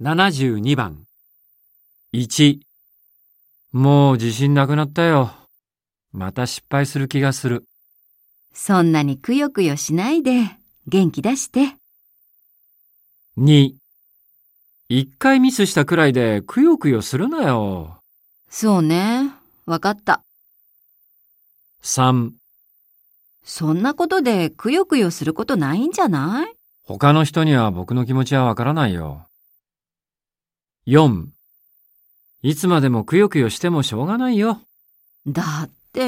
72番。1。もう自信なくなったよ。また失敗する気がする。そんなにくよくよしないで、元気出して。2。一回ミスしたくらいでくよくよするなよ。そうね。わかった。3。そんなことでくよくよすることないんじゃない？他の人には僕の気持ちはわからないよ。4。いつまでもくよくよしてもしょうがないよ。だって。